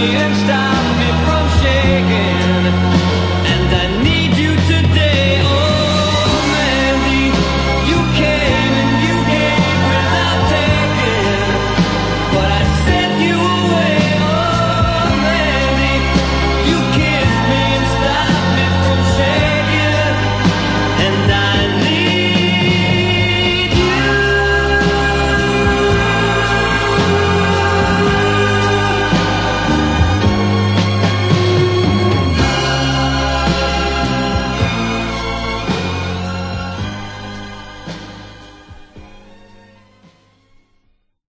me and.